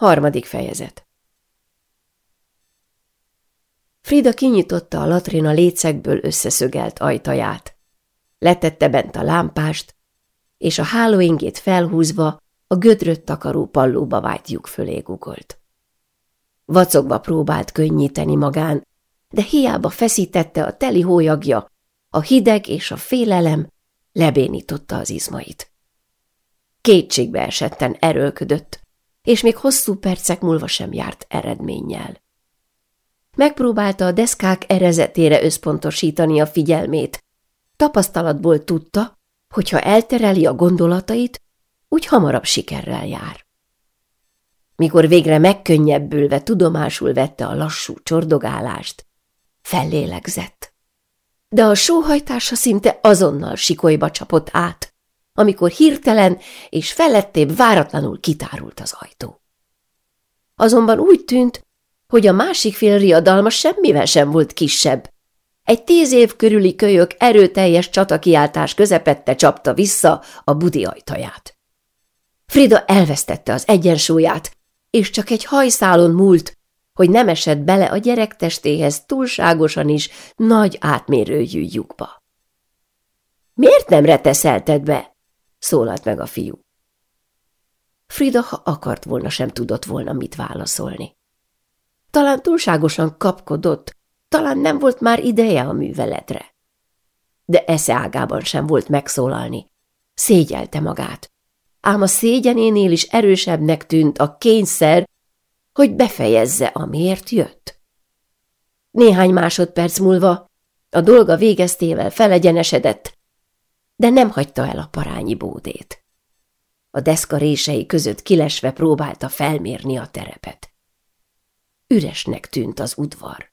Harmadik fejezet Frida kinyitotta a latrina lécekből összeszögelt ajtaját. Letette bent a lámpást, és a hálóingét felhúzva a gödrött takaró pallóba vájt lyuk fölé gugolt. Vacogva próbált könnyíteni magán, de hiába feszítette a teli hólyagja, a hideg és a félelem lebénította az izmait. Kétségbe esetten erőlködött, és még hosszú percek múlva sem járt eredménnyel. Megpróbálta a deszkák erezetére összpontosítani a figyelmét. Tapasztalatból tudta, hogyha eltereli a gondolatait, úgy hamarabb sikerrel jár. Mikor végre megkönnyebbülve tudomásul vette a lassú csordogálást, fellélegzett. De a sóhajtása szinte azonnal sikolyba csapott át, amikor hirtelen és felettébb váratlanul kitárult az ajtó. Azonban úgy tűnt, hogy a másik fél riadalma semmivel sem volt kisebb. Egy tíz év körüli kölyök erőteljes csatakiáltás közepette csapta vissza a budi ajtaját. Frida elvesztette az egyensúlyát, és csak egy hajszálon múlt, hogy nem esett bele a gyerek testéhez túlságosan is nagy átmérőjű lyukba. – Miért nem reteszelted be? – szólalt meg a fiú. Frida, ha akart volna, sem tudott volna mit válaszolni. Talán túlságosan kapkodott, talán nem volt már ideje a műveletre. De esze ágában sem volt megszólalni. Szégyelte magát. Ám a szégyenénél is erősebbnek tűnt a kényszer, hogy befejezze, amiért jött. Néhány másodperc múlva a dolga végeztével felegyenesedett, de nem hagyta el a parányi bódét. A deszka rései között kilesve próbálta felmérni a terepet. Üresnek tűnt az udvar.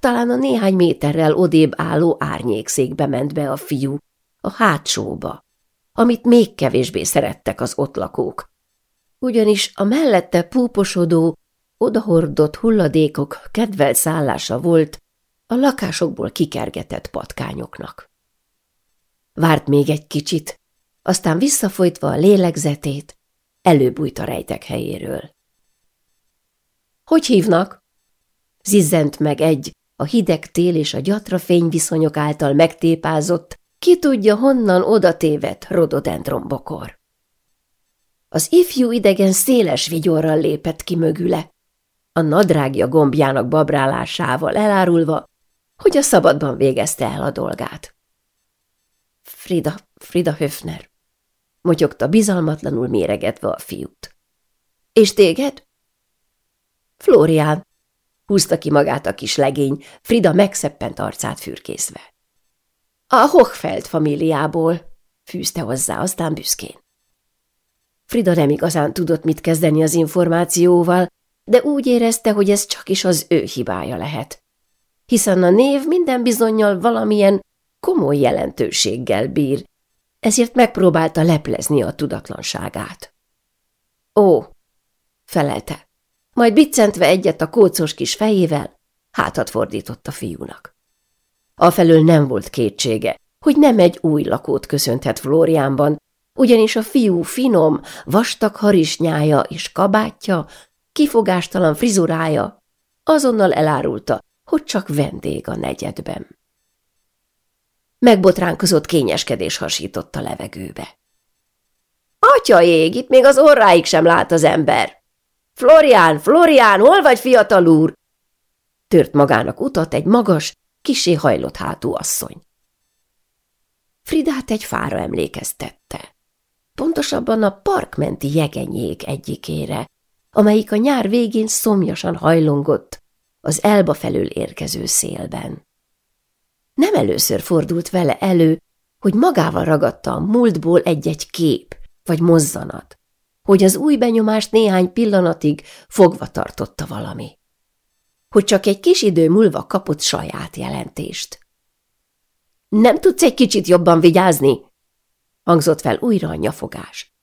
Talán a néhány méterrel odébb álló árnyékszékbe ment be a fiú, a hátsóba, amit még kevésbé szerettek az ott lakók. Ugyanis a mellette púposodó, odahordott hulladékok kedvelt szállása volt a lakásokból kikergetett patkányoknak. Várt még egy kicsit, aztán visszafolytva a lélegzetét, előbújt a rejtek helyéről. Hogy hívnak? Zizzent meg egy, a hideg tél és a gyatra fényviszonyok által megtépázott, ki tudja honnan oda tévedt rododendrombokor. Az ifjú idegen széles vigyorral lépett ki mögüle, a nadrágja gombjának babrálásával elárulva, hogy a szabadban végezte el a dolgát. Frida, Frida Höfner, motyogta bizalmatlanul méregetve a fiút. És téged? Flórián, húzta ki magát a kis legény, Frida megszeppent arcát fürkészve. A Hochfeld familiából, fűzte hozzá, aztán büszkén. Frida nem igazán tudott mit kezdeni az információval, de úgy érezte, hogy ez csak is az ő hibája lehet. Hiszen a név minden bizonyal valamilyen komoly jelentőséggel bír, ezért megpróbálta leplezni a tudatlanságát. Ó, felelte majd biccentve egyet a kócos kis fejével, hátat fordított a fiúnak. Afelől nem volt kétsége, hogy nem egy új lakót köszönthet Flóriánban, ugyanis a fiú finom, vastag harisnyája és kabátja, kifogástalan frizurája azonnal elárulta, hogy csak vendég a negyedben. Megbotránkozott kényeskedés hasított a levegőbe. Atya ég, itt még az orráig sem lát az ember! Florián, Florián, hol vagy, fiatal úr? Tört magának utat egy magas, kisé hajlott hátú asszony. Fridát egy fára emlékeztette. Pontosabban a parkmenti jegenyék egyikére, amelyik a nyár végén szomjasan hajlongott az elba felől érkező szélben. Nem először fordult vele elő, hogy magával ragadta a múltból egy-egy kép vagy mozzanat, hogy az új benyomást néhány pillanatig fogva tartotta valami. Hogy csak egy kis idő múlva kapott saját jelentést. Nem tudsz egy kicsit jobban vigyázni? hangzott fel újra a nyafogás.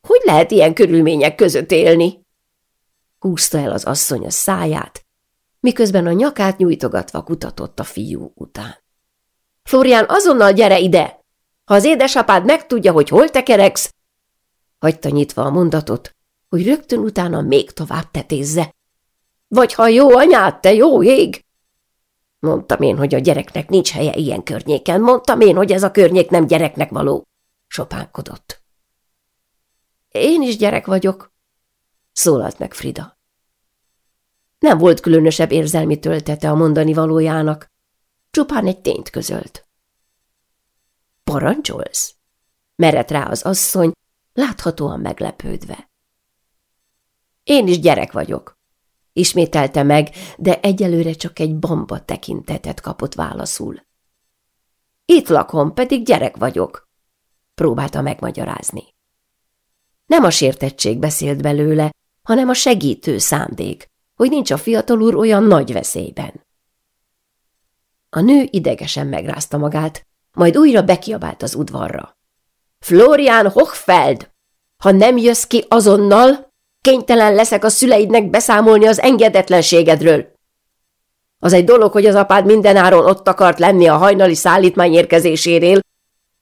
Hogy lehet ilyen körülmények között élni? Húzta el az asszony a száját, miközben a nyakát nyújtogatva kutatott a fiú után. Florián, azonnal gyere ide! Ha az édesapád megtudja, hogy hol tekereksz, hagyta nyitva a mondatot, hogy rögtön utána még tovább tetézze. Vagy ha jó anyád, te jó ég! Mondtam én, hogy a gyereknek nincs helye ilyen környéken. Mondtam én, hogy ez a környék nem gyereknek való. Sopánkodott. Én is gyerek vagyok, szólalt meg Frida. Nem volt különösebb érzelmi töltete a mondani valójának, csupán egy tényt közölt. Parancsolsz? Merett rá az asszony, láthatóan meglepődve. Én is gyerek vagyok, ismételte meg, de egyelőre csak egy bamba tekintetet kapott válaszul. Itt lakom, pedig gyerek vagyok, próbálta megmagyarázni. Nem a sértettség beszélt belőle, hanem a segítő szándék, hogy nincs a fiatal úr olyan nagy veszélyben. A nő idegesen megrázta magát, majd újra bekiabált az udvarra. Florian Hochfeld! Ha nem jössz ki azonnal, kénytelen leszek a szüleidnek beszámolni az engedetlenségedről. Az egy dolog, hogy az apád mindenáron ott akart lenni a hajnali szállítmány érkezésénél,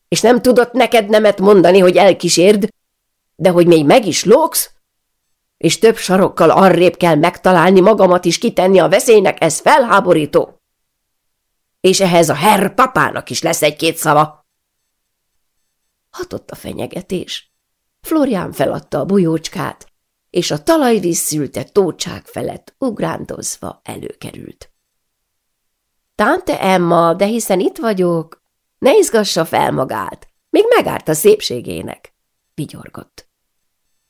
és nem tudott neked nemet mondani, hogy elkísérd, de hogy még meg is lógsz, és több sarokkal arrébb kell megtalálni magamat is kitenni a veszélynek, ez felháborító. És ehhez a herr papának is lesz egy-két szava. Hatott a fenyegetés. Florián feladta a bujócskát, és a talajvíz szülte tócsák felett ugrándozva előkerült. Tante Emma, de hiszen itt vagyok, ne izgassa fel magát, még megárt a szépségének, vigyorgott.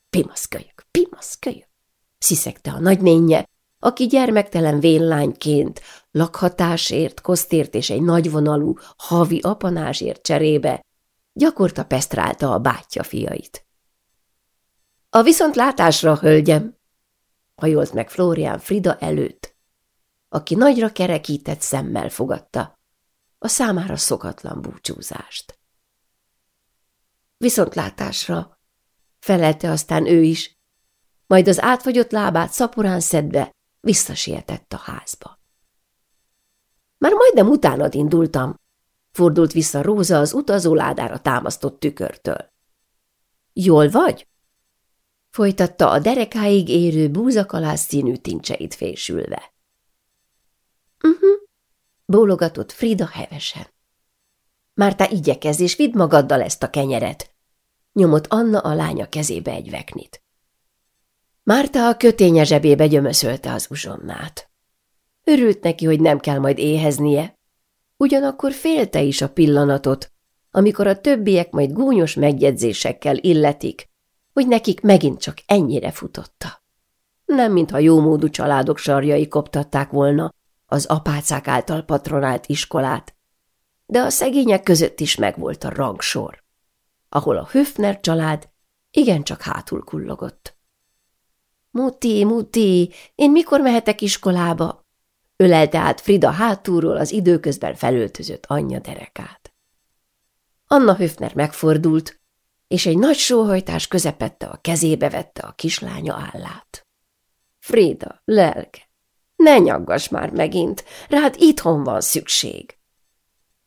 Pimaszkölyök, pimaszkölyök, sziszegte a nagynénye, aki gyermektelen vénlányként lakhatásért, kosztért és egy nagyvonalú havi apanásért cserébe gyakorta pesztrálta a bátyja fiait. A viszontlátásra, hölgyem, hajolt meg Florian Frida előtt, aki nagyra kerekített szemmel fogadta a számára szokatlan búcsúzást. Viszontlátásra, felelte aztán ő is, majd az átfagyott lábát szaporán szedve visszasietett a házba. Már majdnem utánad indultam, fordult vissza Róza az utazóládára támasztott tükörtől. Jól vagy? Folytatta a derekáig érő búzakalász színű tincseit fésülve. Uh -huh, bólogatott Frida hevesen. Márta igyekez, és vidd magaddal ezt a kenyeret, nyomott Anna a lánya kezébe egy veknit. Márta a köténye zsebébe gyömöszölte az uzsonnát. Örült neki, hogy nem kell majd éheznie, ugyanakkor félte is a pillanatot, amikor a többiek majd gúnyos megjegyzésekkel illetik, hogy nekik megint csak ennyire futotta. Nem mintha jómódú családok sarjai koptatták volna az apácák által patronált iskolát, de a szegények között is megvolt a rangsor, ahol a Höfner család igencsak hátul kullogott. Muti, Muti, én mikor mehetek iskolába? Ölelte át Frida hátulról az időközben felöltözött anyja derekát. Anna Höfner megfordult, és egy nagy sóhajtás közepette a kezébe vette a kislánya állát. Frida, lelke, ne nyaggass már megint, rád itthon van szükség.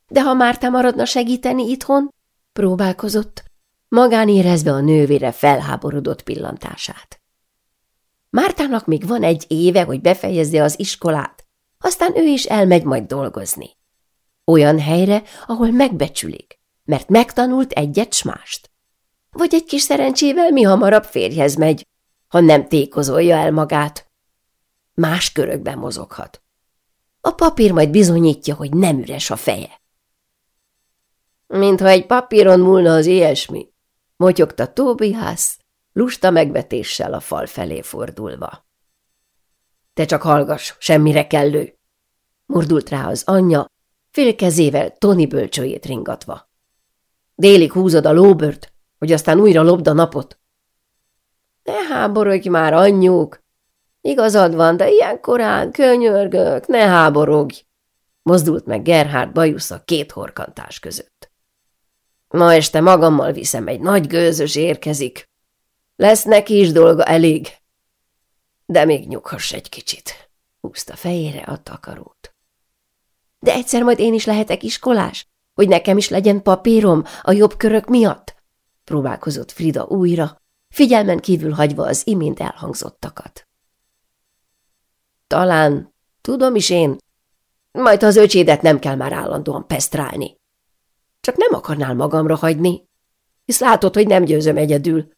De ha már te maradna segíteni itthon, próbálkozott, magán érezve a nővére felháborodott pillantását. Mártának még van egy éve, hogy befejezze az iskolát, aztán ő is elmegy majd dolgozni. Olyan helyre, ahol megbecsülik, mert megtanult egyet s mást. Vagy egy kis szerencsével mi hamarabb férjhez megy, ha nem tékozolja el magát. Más körökben mozoghat. A papír majd bizonyítja, hogy nem üres a feje. Mintha egy papíron múlna az ilyesmi, motyogta Tóbihász, lusta megvetéssel a fal felé fordulva. Te csak hallgass, semmire kellő! Mordult rá az anyja, fél kezével Toni bölcsőjét ringatva. Délig húzod a lóbört, hogy aztán újra lopd a napot. Ne háborodj már, anyjuk! Igazad van, de ilyen korán, könyörgök, ne háborogj! Mozdult meg Gerhard bajusza két horkantás között. Ma este magammal viszem, egy nagy gőzös érkezik. Lesz neki is dolga elég. De még nyughass egy kicsit. Húzta fejére a takarót. De egyszer majd én is lehetek iskolás, hogy nekem is legyen papírom a jobb körök miatt? Próbálkozott Frida újra, figyelmen kívül hagyva az imént elhangzottakat. Talán, tudom is én, majd az öcsédet nem kell már állandóan pesztrálni. Csak nem akarnál magamra hagyni, hisz látod, hogy nem győzöm egyedül.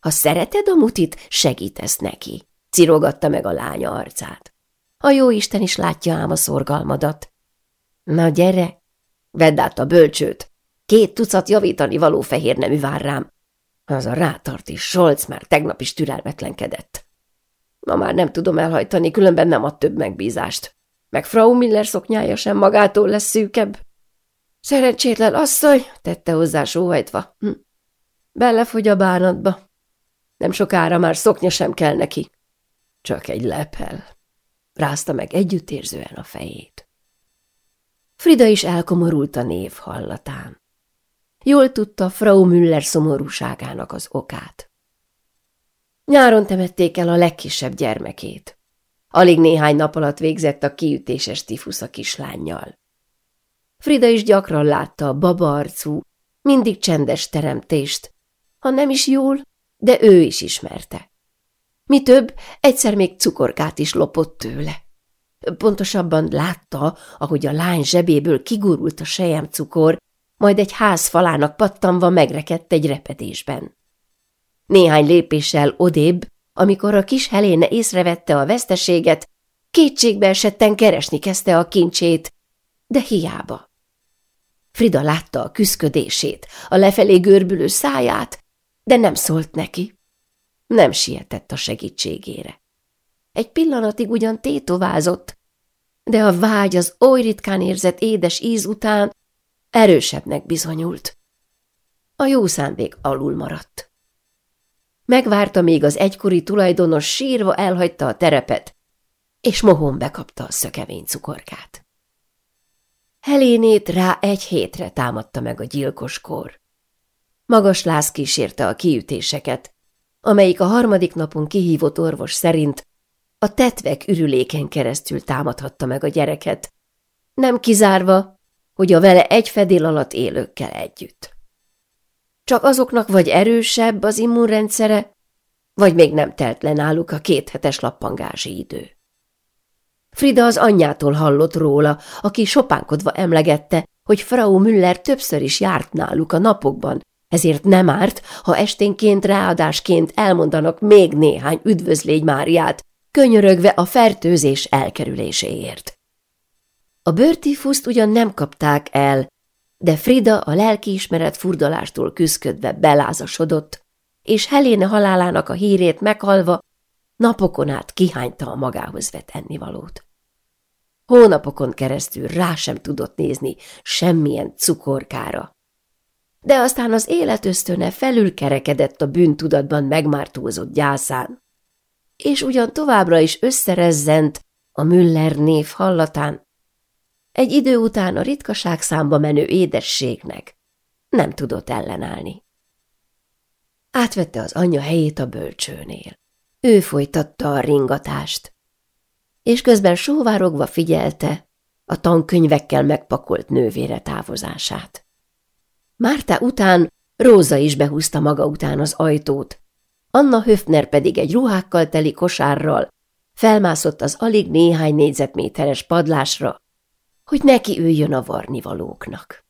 Ha szereted a mutit, segítesz neki, cirogatta meg a lánya arcát. A jó Isten is látja ám a szorgalmadat. Na gyere, vedd át a bölcsőt, két tucat javítani való fehér nemű vár rám. Az a rátart is, Solc már tegnap is türelmetlenkedett. Ma már nem tudom elhajtani, különben nem ad több megbízást. Meg Frau Miller szoknyája sem magától lesz szűkebb. Szerencsétlen asszony, tette hozzá sóhajtva. Hm. Belefogy a bánatba. Nem sokára már szoknya sem kell neki. Csak egy lepel. Rázta meg együttérzően a fejét. Frida is elkomorult a név hallatán. Jól tudta Frau Müller szomorúságának az okát. Nyáron temették el a legkisebb gyermekét. Alig néhány nap alatt végzett a kiütéses tifusz a kislányjal. Frida is gyakran látta a babaarcú, mindig csendes teremtést, ha nem is jól, de ő is ismerte. Mi több, egyszer még cukorkát is lopott tőle. Pontosabban látta, ahogy a lány zsebéből kigurult a sejem cukor, majd egy ház falának pattanva megrekedt egy repedésben. Néhány lépéssel odébb, amikor a kis Heléne észrevette a veszteséget, kétségbe esetten keresni kezdte a kincsét, de hiába. Frida látta a küszködését, a lefelé görbülő száját, de nem szólt neki. Nem sietett a segítségére. Egy pillanatig ugyan tétovázott, de a vágy az oly ritkán érzett édes íz után erősebbnek bizonyult. A jó szándék alul maradt. Megvárta, még az egykori tulajdonos sírva elhagyta a terepet, és mohon bekapta a szökevény cukorkát. Helénét rá egy hétre támadta meg a gyilkos kor. Magas láz kísérte a kiütéseket, amelyik a harmadik napon kihívott orvos szerint a tetvek ürüléken keresztül támadhatta meg a gyereket, nem kizárva, hogy a vele egy fedél alatt élőkkel együtt. Csak azoknak vagy erősebb az immunrendszere, vagy még nem telt le náluk a kéthetes lappangási idő. Frida az anyjától hallott róla, aki sopánkodva emlegette, hogy Frau Müller többször is járt náluk a napokban, ezért nem árt, ha esténként ráadásként elmondanak még néhány üdvözlégy Máriát, könyörögve a fertőzés elkerüléséért. A bőrtífuszt ugyan nem kapták el, de Frida a lelkiismeret furdalástól küszködve belázasodott, és Heléne halálának a hírét meghalva napokon át kihányta a magához vett ennivalót. Hónapokon keresztül rá sem tudott nézni semmilyen cukorkára. De aztán az életösztöne felülkerekedett a bűntudatban megmártózott gyászán, és ugyan továbbra is összerezzent a Müller név hallatán, egy idő után a ritkaság számba menő édességnek nem tudott ellenállni. Átvette az anyja helyét a bölcsőnél. Ő folytatta a ringatást, és közben sóvárogva figyelte a tankönyvekkel megpakolt nővére távozását. Márta után Róza is behúzta maga után az ajtót, Anna Höfner pedig egy ruhákkal teli kosárral felmászott az alig néhány négyzetméteres padlásra, hogy neki üljön a varnivalóknak.